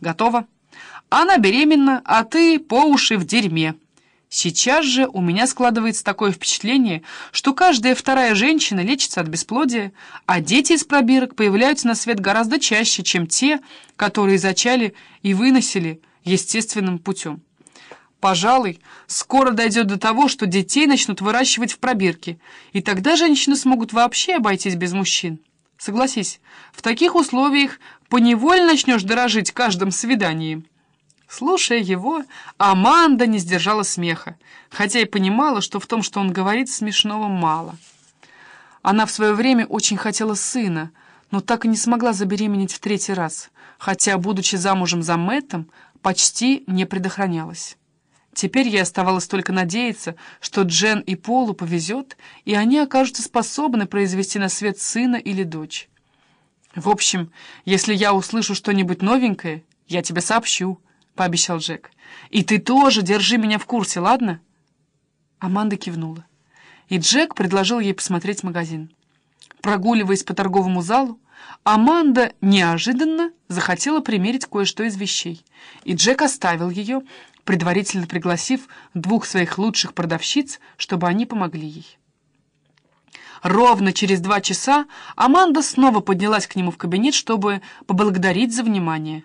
Готово. Она беременна, а ты по уши в дерьме. Сейчас же у меня складывается такое впечатление, что каждая вторая женщина лечится от бесплодия, а дети из пробирок появляются на свет гораздо чаще, чем те, которые зачали и выносили естественным путем. Пожалуй, скоро дойдет до того, что детей начнут выращивать в пробирке, и тогда женщины смогут вообще обойтись без мужчин. Согласись, в таких условиях поневоле начнешь дорожить каждым свиданием. Слушая его, Аманда не сдержала смеха, хотя и понимала, что в том, что он говорит, смешного мало. Она в свое время очень хотела сына, но так и не смогла забеременеть в третий раз, хотя, будучи замужем за Мэттом, почти не предохранялась. Теперь ей оставалось только надеяться, что Джен и Полу повезет, и они окажутся способны произвести на свет сына или дочь. «В общем, если я услышу что-нибудь новенькое, я тебе сообщу», — пообещал Джек. «И ты тоже держи меня в курсе, ладно?» Аманда кивнула. И Джек предложил ей посмотреть магазин. Прогуливаясь по торговому залу, Аманда неожиданно захотела примерить кое-что из вещей, и Джек оставил ее, предварительно пригласив двух своих лучших продавщиц, чтобы они помогли ей. Ровно через два часа Аманда снова поднялась к нему в кабинет, чтобы поблагодарить за внимание.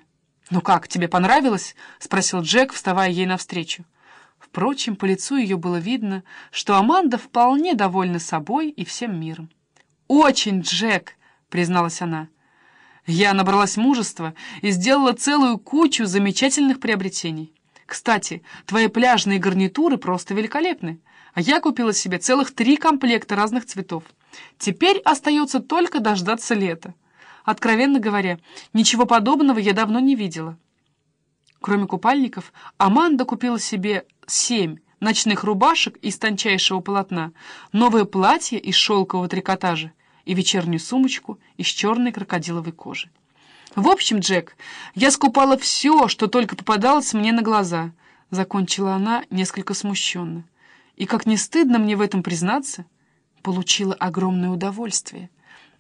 «Ну как, тебе понравилось?» — спросил Джек, вставая ей навстречу. Впрочем, по лицу ее было видно, что Аманда вполне довольна собой и всем миром. «Очень, Джек!» — призналась она. «Я набралась мужества и сделала целую кучу замечательных приобретений. Кстати, твои пляжные гарнитуры просто великолепны. А я купила себе целых три комплекта разных цветов. Теперь остается только дождаться лета. Откровенно говоря, ничего подобного я давно не видела. Кроме купальников, Аманда купила себе семь ночных рубашек из тончайшего полотна, новое платье из шелкового трикотажа и вечернюю сумочку из черной крокодиловой кожи. «В общем, Джек, я скупала все, что только попадалось мне на глаза», — закончила она несколько смущенно. «И как не стыдно мне в этом признаться, получила огромное удовольствие.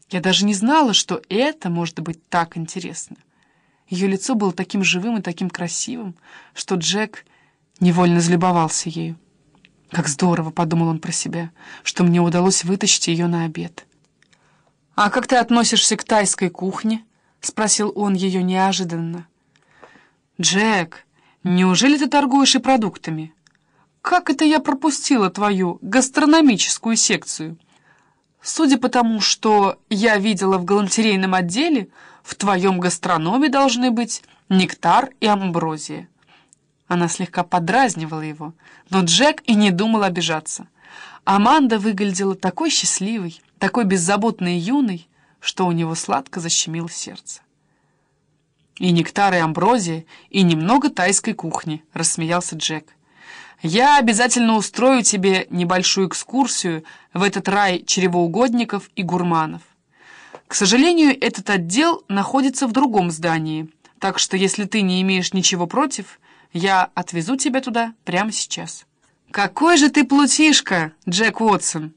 Я даже не знала, что это может быть так интересно». Ее лицо было таким живым и таким красивым, что Джек невольно залюбовался ею. «Как здорово», — подумал он про себя, — «что мне удалось вытащить ее на обед». «А как ты относишься к тайской кухне?» — спросил он ее неожиданно. «Джек, неужели ты торгуешь и продуктами? Как это я пропустила твою гастрономическую секцию? Судя по тому, что я видела в галантерейном отделе, в твоем гастрономе должны быть нектар и амброзия». Она слегка подразнивала его, но Джек и не думал обижаться. Аманда выглядела такой счастливой, такой беззаботной и юной, что у него сладко защемило сердце. «И нектар, и амброзия, и немного тайской кухни», — рассмеялся Джек. «Я обязательно устрою тебе небольшую экскурсию в этот рай чревоугодников и гурманов. К сожалению, этот отдел находится в другом здании, так что если ты не имеешь ничего против, я отвезу тебя туда прямо сейчас». «Какой же ты плутишка, Джек Уотсон!»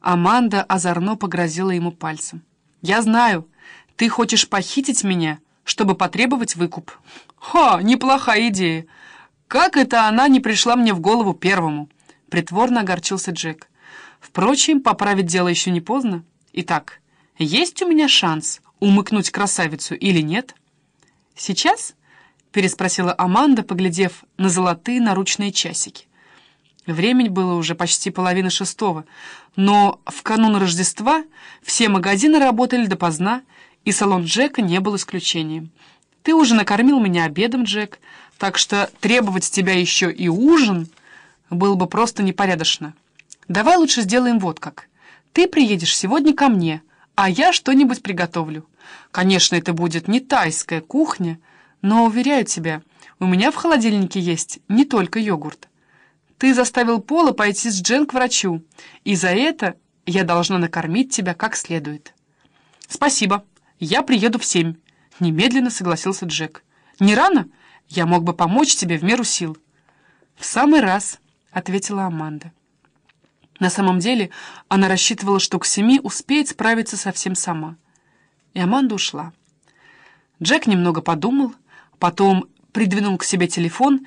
Аманда озорно погрозила ему пальцем. «Я знаю, ты хочешь похитить меня, чтобы потребовать выкуп». «Ха, неплохая идея! Как это она не пришла мне в голову первому?» Притворно огорчился Джек. «Впрочем, поправить дело еще не поздно. Итак, есть у меня шанс умыкнуть красавицу или нет?» «Сейчас?» — переспросила Аманда, поглядев на золотые наручные часики. Времени было уже почти половина шестого, но в канун Рождества все магазины работали допоздна, и салон Джека не был исключением. «Ты уже накормил меня обедом, Джек, так что требовать с тебя еще и ужин было бы просто непорядочно. Давай лучше сделаем вот как. Ты приедешь сегодня ко мне, а я что-нибудь приготовлю. Конечно, это будет не тайская кухня, но, уверяю тебя, у меня в холодильнике есть не только йогурт. Ты заставил Пола пойти с Джен к врачу, и за это я должна накормить тебя как следует». «Спасибо, я приеду в семь», — немедленно согласился Джек. «Не рано? Я мог бы помочь тебе в меру сил». «В самый раз», — ответила Аманда. На самом деле она рассчитывала, что к семи успеет справиться совсем сама. И Аманда ушла. Джек немного подумал, Потом придвинул к себе телефон